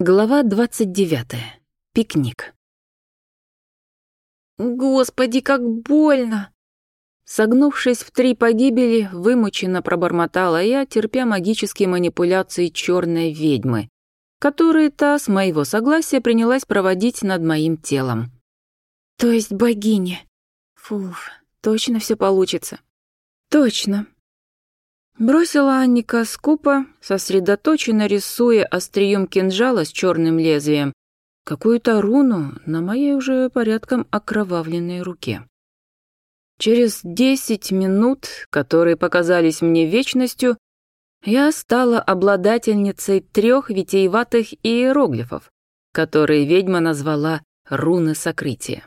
Глава 29. Пикник. Господи, как больно. Согнувшись в три погибели, вымученно пробормотала я, терпя магические манипуляции черной ведьмы, которые та с моего согласия принялась проводить над моим телом. То есть богиня. Фуф, точно все получится. Точно. Бросила Анника скупо, сосредоточенно рисуя острием кинжала с черным лезвием, какую-то руну на моей уже порядком окровавленной руке. Через десять минут, которые показались мне вечностью, я стала обладательницей трех витиеватых иероглифов, которые ведьма назвала «руны сокрытия».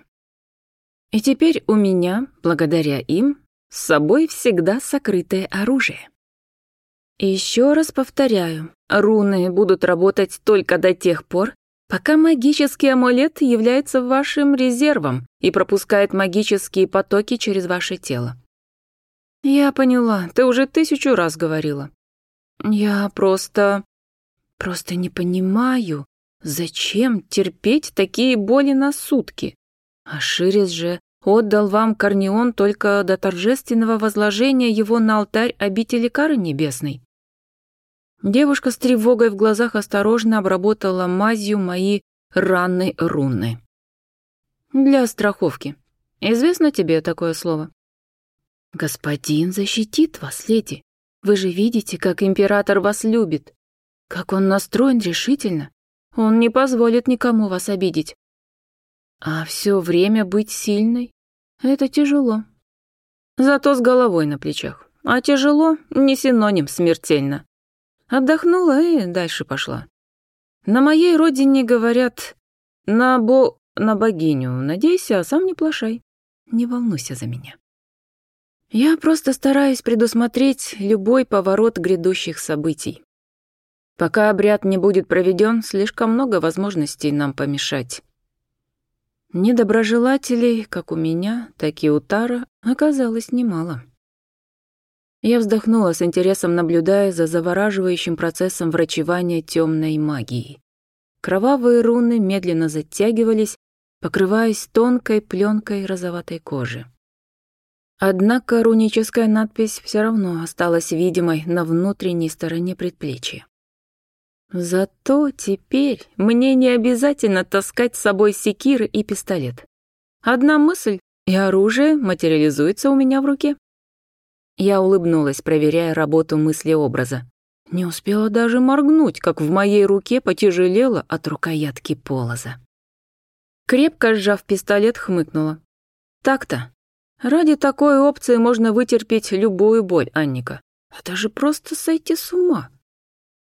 И теперь у меня, благодаря им, с собой всегда сокрытое оружие. Еще раз повторяю, руны будут работать только до тех пор, пока магический амулет является вашим резервом и пропускает магические потоки через ваше тело. Я поняла, ты уже тысячу раз говорила. Я просто... просто не понимаю, зачем терпеть такие боли на сутки. А Ширис же отдал вам Корнеон только до торжественного возложения его на алтарь обители кары небесной. Девушка с тревогой в глазах осторожно обработала мазью мои раны руны. Для страховки. Известно тебе такое слово? Господин защитит вас, леди. Вы же видите, как император вас любит. Как он настроен решительно. Он не позволит никому вас обидеть. А все время быть сильной — это тяжело. Зато с головой на плечах. А тяжело — не синоним смертельно. Отдохнула и дальше пошла. На моей родине говорят «на бо... на богиню надейся, а сам не плашай». Не волнуйся за меня. Я просто стараюсь предусмотреть любой поворот грядущих событий. Пока обряд не будет проведен, слишком много возможностей нам помешать. Недоброжелателей, как у меня, так и у Тара, оказалось немало. Я вздохнула с интересом, наблюдая за завораживающим процессом врачевания темной магии. Кровавые руны медленно затягивались, покрываясь тонкой пленкой розоватой кожи. Однако руническая надпись все равно осталась видимой на внутренней стороне предплечья. Зато теперь мне не обязательно таскать с собой секиры и пистолет. Одна мысль, и оружие материализуется у меня в руке. Я улыбнулась, проверяя работу мысли-образа. Не успела даже моргнуть, как в моей руке потяжелело от рукоятки полоза. Крепко сжав пистолет, хмыкнула. «Так-то. Ради такой опции можно вытерпеть любую боль, Анника. Это же просто сойти с ума!»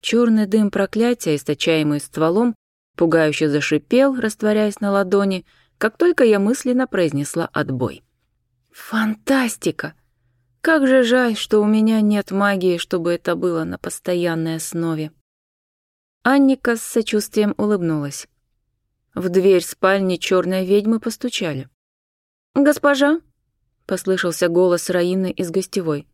Черный дым проклятия, источаемый стволом, пугающе зашипел, растворяясь на ладони, как только я мысленно произнесла отбой. «Фантастика! Как же жаль, что у меня нет магии, чтобы это было на постоянной основе!» Анника с сочувствием улыбнулась. В дверь спальни черной ведьмы постучали. «Госпожа!» — послышался голос Раины из гостевой.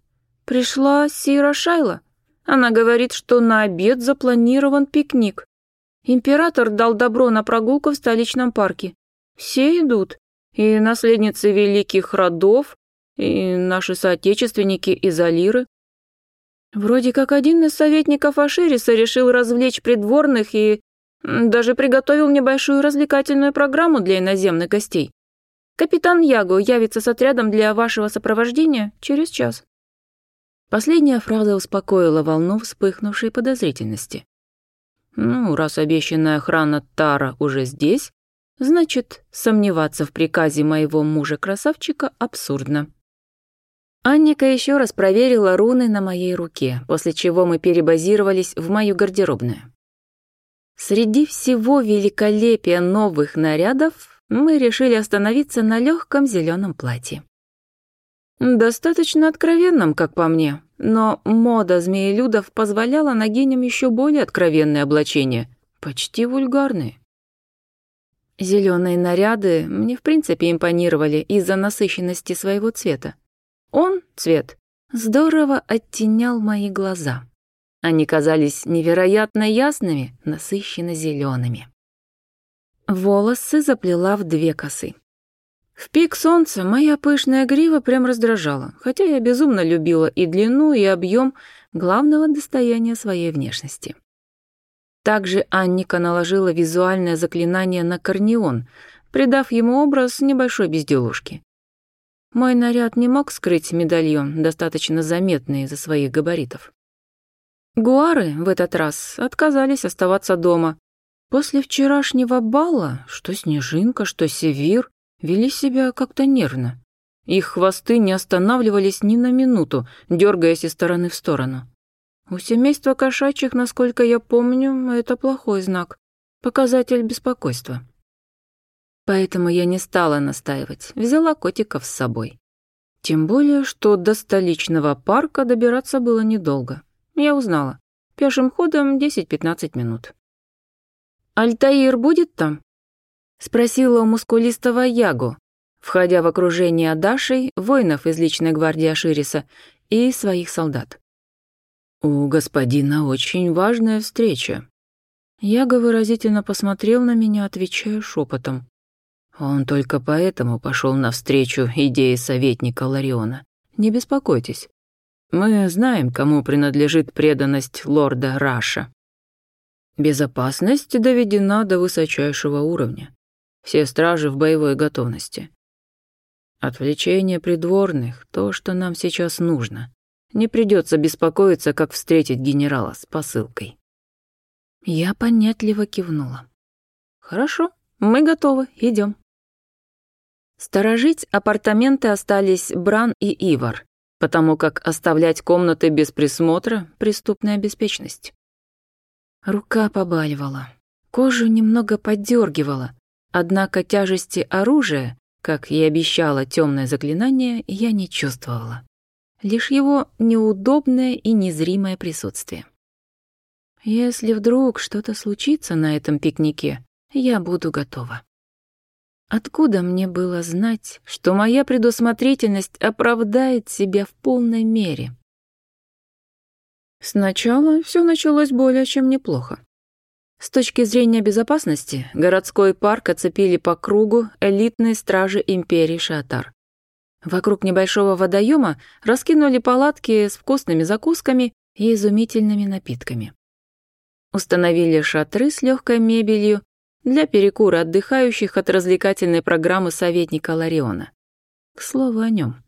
«Пришла Сира Шайла!» Она говорит, что на обед запланирован пикник. Император дал добро на прогулку в столичном парке. Все идут. И наследницы великих родов, и наши соотечественники из Алиры. Вроде как один из советников Ашириса решил развлечь придворных и даже приготовил небольшую развлекательную программу для иноземных гостей. Капитан Яго явится с отрядом для вашего сопровождения через час. Последняя фраза успокоила волну вспыхнувшей подозрительности. «Ну, раз обещанная охрана Тара уже здесь, значит, сомневаться в приказе моего мужа-красавчика абсурдно». Анника еще раз проверила руны на моей руке, после чего мы перебазировались в мою гардеробную. Среди всего великолепия новых нарядов мы решили остановиться на легком зеленом платье. Достаточно откровенным, как по мне, но мода змеелюдов позволяла нагеням еще более откровенные облачения, почти вульгарные. Зеленые наряды мне в принципе импонировали из-за насыщенности своего цвета. Он, цвет, здорово оттенял мои глаза. Они казались невероятно ясными, насыщенно зелеными. Волосы заплела в две косы. В пик солнца моя пышная грива прям раздражала, хотя я безумно любила и длину, и объем главного достояния своей внешности. Также Анника наложила визуальное заклинание на корнеон, придав ему образ небольшой безделушки. Мой наряд не мог скрыть медальон, достаточно заметный из-за своих габаритов. Гуары в этот раз отказались оставаться дома. После вчерашнего бала, что Снежинка, что Севир, вели себя как-то нервно. Их хвосты не останавливались ни на минуту, дергаясь из стороны в сторону. У семейства кошачьих, насколько я помню, это плохой знак, показатель беспокойства. Поэтому я не стала настаивать, взяла котиков с собой. Тем более, что до столичного парка добираться было недолго. Я узнала. Пешим ходом 10-15 минут. «Альтаир будет там?» Спросила у мускулистого Ягу, входя в окружение Дашей, воинов из личной гвардии Ашириса и своих солдат. «У господина очень важная встреча». Яго выразительно посмотрел на меня, отвечая шепотом. «Он только поэтому пошел навстречу идее советника Лариона. Не беспокойтесь. Мы знаем, кому принадлежит преданность лорда Раша. Безопасность доведена до высочайшего уровня. Все стражи в боевой готовности. Отвлечение придворных — то, что нам сейчас нужно. Не придется беспокоиться, как встретить генерала с посылкой. Я понятливо кивнула. Хорошо, мы готовы, идем. Сторожить апартаменты остались Бран и Ивар, потому как оставлять комнаты без присмотра — преступная беспечность. Рука побаливала, кожу немного поддергивала, Однако тяжести оружия, как и обещало темное заклинание, я не чувствовала. Лишь его неудобное и незримое присутствие. Если вдруг что-то случится на этом пикнике, я буду готова. Откуда мне было знать, что моя предусмотрительность оправдает себя в полной мере? Сначала все началось более чем неплохо. С точки зрения безопасности, городской парк оцепили по кругу элитные стражи империи Шатар. Вокруг небольшого водоема раскинули палатки с вкусными закусками и изумительными напитками. Установили шатры с легкой мебелью для перекура отдыхающих от развлекательной программы советника Лариона. К слову о нем.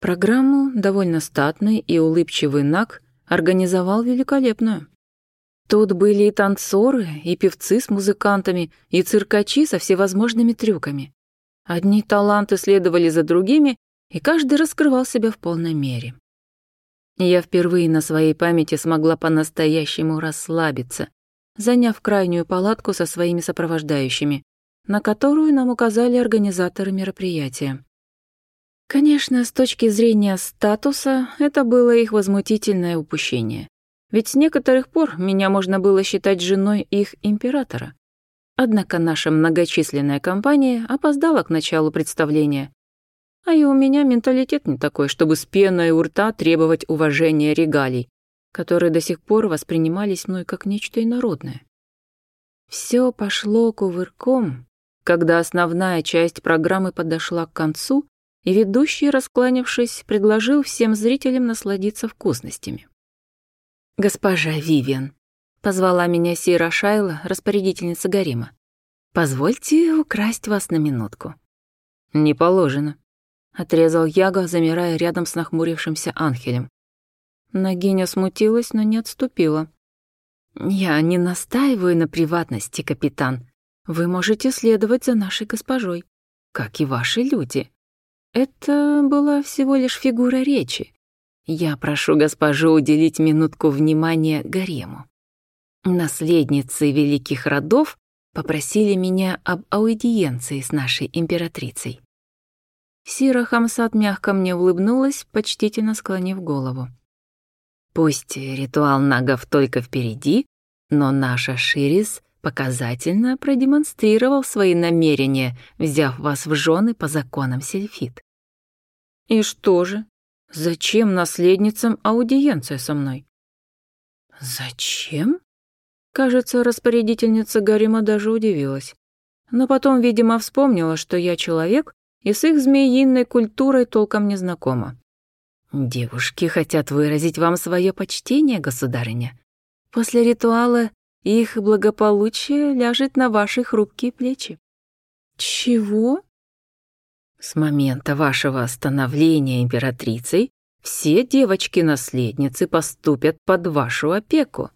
Программу довольно статный и улыбчивый Нак организовал великолепную. Тут были и танцоры, и певцы с музыкантами, и циркачи со всевозможными трюками. Одни таланты следовали за другими, и каждый раскрывал себя в полной мере. Я впервые на своей памяти смогла по-настоящему расслабиться, заняв крайнюю палатку со своими сопровождающими, на которую нам указали организаторы мероприятия. Конечно, с точки зрения статуса, это было их возмутительное упущение. Ведь с некоторых пор меня можно было считать женой их императора. Однако наша многочисленная компания опоздала к началу представления. А и у меня менталитет не такой, чтобы с пеной у рта требовать уважения регалий, которые до сих пор воспринимались мной как нечто инородное. Все пошло кувырком, когда основная часть программы подошла к концу, и ведущий, раскланившись, предложил всем зрителям насладиться вкусностями. «Госпожа Вивиан», — позвала меня Сира Шайла, распорядительница гарима. «Позвольте украсть вас на минутку». «Не положено», — отрезал Яга, замирая рядом с нахмурившимся Анхелем. Нагиня смутилась, но не отступила. «Я не настаиваю на приватности, капитан. Вы можете следовать за нашей госпожой, как и ваши люди. Это была всего лишь фигура речи. Я прошу госпожу уделить минутку внимания гарему. Наследницы великих родов попросили меня об аудиенции с нашей императрицей. Сира Хамсат мягко мне улыбнулась, почтительно склонив голову. Пусть ритуал нагов только впереди, но наша Ширис показательно продемонстрировал свои намерения, взяв вас в жены по законам сельфит. «И что же?» Зачем наследницам аудиенция со мной? Зачем? Кажется, распорядительница Гарима даже удивилась. Но потом, видимо, вспомнила, что я человек, и с их змеиной культурой толком не знакома. «Девушки хотят выразить вам свое почтение, государыня. После ритуала их благополучие ляжет на ваши хрупкие плечи». «Чего?» С момента вашего становления императрицей все девочки-наследницы поступят под вашу опеку.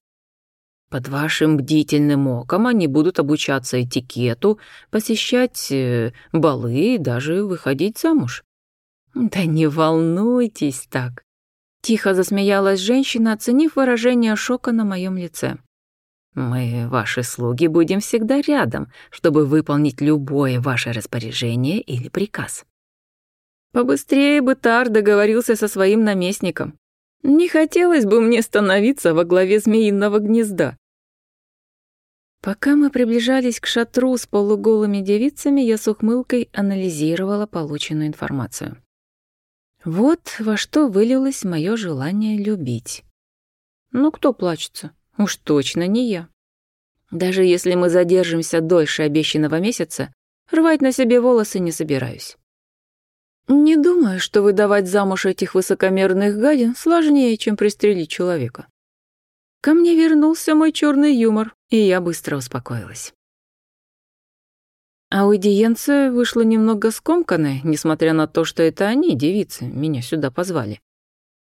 Под вашим бдительным оком они будут обучаться этикету, посещать э, балы и даже выходить замуж. Да не волнуйтесь так. Тихо засмеялась женщина, оценив выражение шока на моем лице. Мы, ваши слуги, будем всегда рядом, чтобы выполнить любое ваше распоряжение или приказ. Побыстрее бы Тар договорился со своим наместником. Не хотелось бы мне становиться во главе змеиного гнезда. Пока мы приближались к шатру с полуголыми девицами, я с ухмылкой анализировала полученную информацию. Вот во что вылилось мое желание любить. Ну кто плачется? Уж точно не я. Даже если мы задержимся дольше обещанного месяца, рвать на себе волосы не собираюсь. Не думаю, что выдавать замуж этих высокомерных гадин сложнее, чем пристрелить человека. Ко мне вернулся мой черный юмор, и я быстро успокоилась. Аудиенция вышла немного скомканная, несмотря на то, что это они, девицы, меня сюда позвали.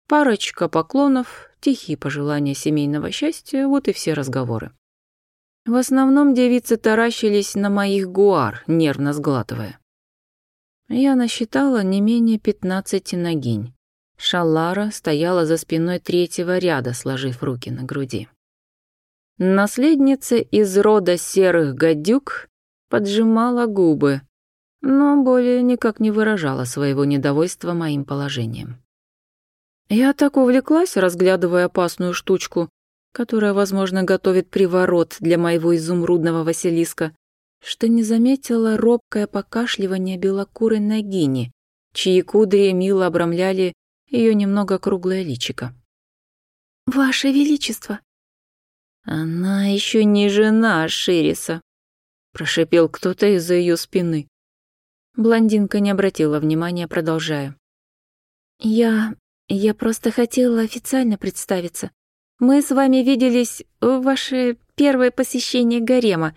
Парочка поклонов, тихие пожелания семейного счастья, вот и все разговоры. В основном девицы таращились на моих гуар, нервно сглатывая. Я насчитала не менее пятнадцати ногинь. Шалара стояла за спиной третьего ряда, сложив руки на груди. Наследница из рода серых гадюк поджимала губы, но более никак не выражала своего недовольства моим положением. Я так увлеклась, разглядывая опасную штучку, которая, возможно, готовит приворот для моего изумрудного Василиска, что не заметила робкое покашливание белокурой ногини, чьи кудри мило обрамляли ее немного круглое личико. «Ваше Величество!» «Она еще не жена Шириса», — прошипел кто-то из-за ее спины. Блондинка не обратила внимания, продолжая. «Я «Я просто хотела официально представиться. Мы с вами виделись в ваше первое посещение гарема.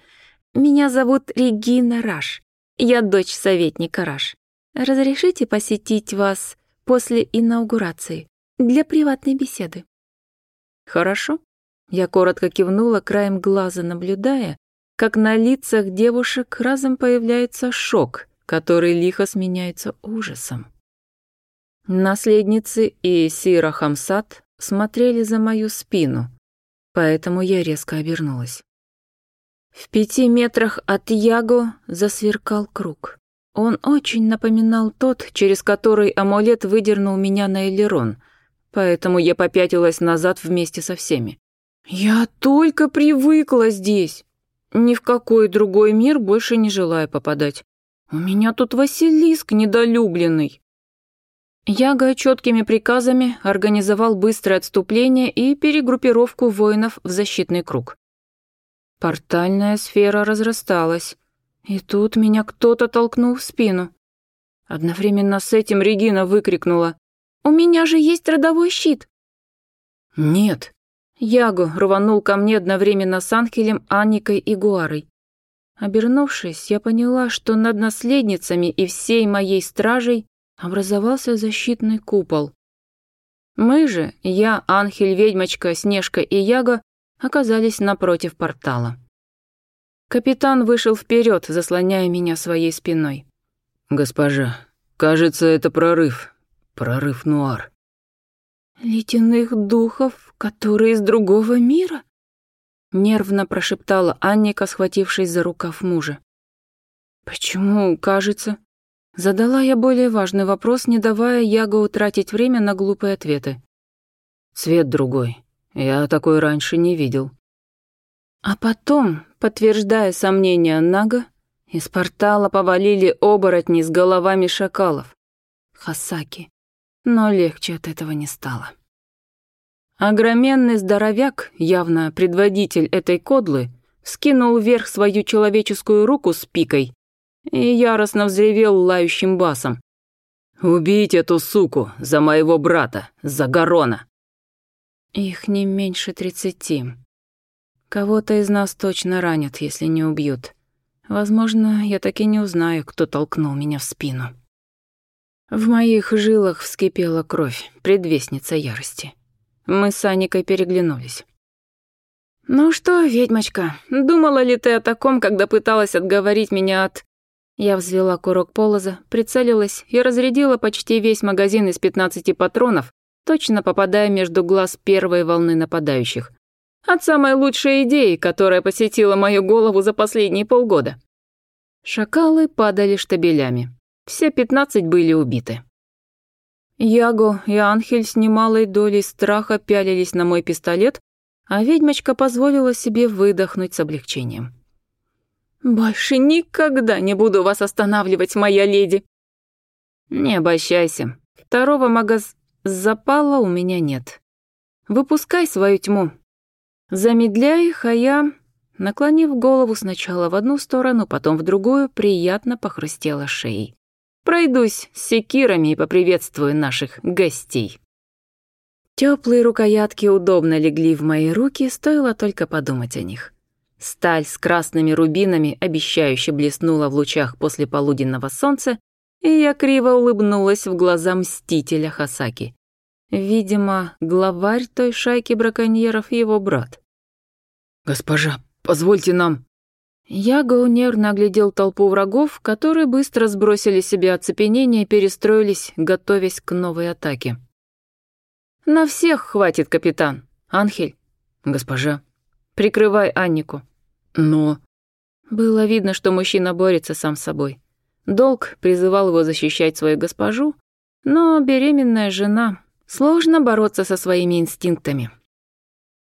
Меня зовут Регина Раш. Я дочь советника Раш. Разрешите посетить вас после инаугурации для приватной беседы?» «Хорошо». Я коротко кивнула, краем глаза наблюдая, как на лицах девушек разом появляется шок, который лихо сменяется ужасом. Наследницы и Сира Хамсат смотрели за мою спину, поэтому я резко обернулась. В пяти метрах от Яго засверкал круг. Он очень напоминал тот, через который амулет выдернул меня на элерон, поэтому я попятилась назад вместе со всеми. «Я только привыкла здесь. Ни в какой другой мир больше не желаю попадать. У меня тут Василиск недолюбленный». Яга четкими приказами организовал быстрое отступление и перегруппировку воинов в защитный круг. Портальная сфера разрасталась, и тут меня кто-то толкнул в спину. Одновременно с этим Регина выкрикнула. «У меня же есть родовой щит!» «Нет!» Ягу рванул ко мне одновременно с Анхелем, Анникой и Гуарой. Обернувшись, я поняла, что над наследницами и всей моей стражей образовался защитный купол. Мы же, я, Анхель, ведьмочка, Снежка и Яга, оказались напротив портала. Капитан вышел вперед, заслоняя меня своей спиной. «Госпожа, кажется, это прорыв. Прорыв Нуар». «Ледяных духов, которые из другого мира?» Нервно прошептала Анника, схватившись за рукав мужа. «Почему, кажется?» Задала я более важный вопрос, не давая Яго утратить время на глупые ответы. «Цвет другой. Я такой раньше не видел». А потом, подтверждая сомнения Нага, из портала повалили оборотни с головами шакалов. Хасаки. Но легче от этого не стало. Огроменный здоровяк, явно предводитель этой кодлы, скинул вверх свою человеческую руку с пикой и яростно взревел лающим басом. «Убить эту суку за моего брата, за Гарона!» «Их не меньше тридцати. Кого-то из нас точно ранят, если не убьют. Возможно, я таки не узнаю, кто толкнул меня в спину». В моих жилах вскипела кровь, предвестница ярости. Мы с Аникой переглянулись. «Ну что, ведьмочка, думала ли ты о таком, когда пыталась отговорить меня от...» Я взвела курок полоза, прицелилась и разрядила почти весь магазин из 15 патронов, точно попадая между глаз первой волны нападающих. От самой лучшей идеи, которая посетила мою голову за последние полгода. Шакалы падали штабелями. Все 15 были убиты. Яго и Анхель с немалой долей страха пялились на мой пистолет, а ведьмочка позволила себе выдохнуть с облегчением. «Больше никогда не буду вас останавливать, моя леди!» «Не обольщайся. Второго магаз... запала у меня нет. Выпускай свою тьму. Замедляй их, а я...» Наклонив голову сначала в одну сторону, потом в другую, приятно похрустела шеей. «Пройдусь с секирами и поприветствую наших гостей». Теплые рукоятки удобно легли в мои руки, стоило только подумать о них. Сталь с красными рубинами обещающе блеснула в лучах после полуденного солнца, и я криво улыбнулась в глаза мстителя Хасаки. Видимо, главарь той шайки браконьеров его брат. «Госпожа, позвольте нам...» Яго нервно оглядел толпу врагов, которые быстро сбросили себе оцепенение и перестроились, готовясь к новой атаке. «На всех хватит, капитан. Анхель». «Госпожа». «Прикрывай Аннику». Но... Было видно, что мужчина борется сам с собой. Долг призывал его защищать свою госпожу, но беременная жена... Сложно бороться со своими инстинктами.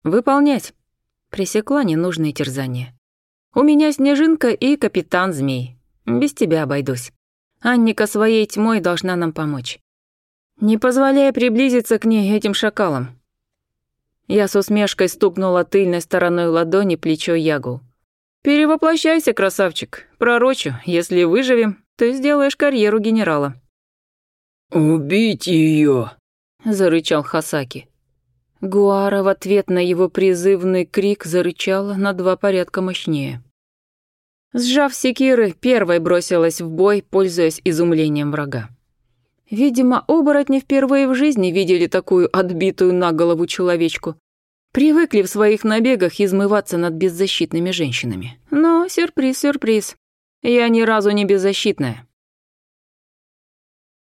«Выполнять!» — пресекла ненужные терзания. «У меня снежинка и капитан змей. Без тебя обойдусь. Анника своей тьмой должна нам помочь. Не позволяя приблизиться к ней этим шакалам». Я с усмешкой стукнула тыльной стороной ладони плечо Ягу. «Перевоплощайся, красавчик. Пророчу, если выживем, ты сделаешь карьеру генерала». «Убить ее! зарычал Хасаки. Гуара в ответ на его призывный крик зарычала на два порядка мощнее. Сжав секиры, первой бросилась в бой, пользуясь изумлением врага. Видимо, оборотни впервые в жизни видели такую отбитую на голову человечку, Привыкли в своих набегах измываться над беззащитными женщинами. Но сюрприз, сюрприз. Я ни разу не беззащитная.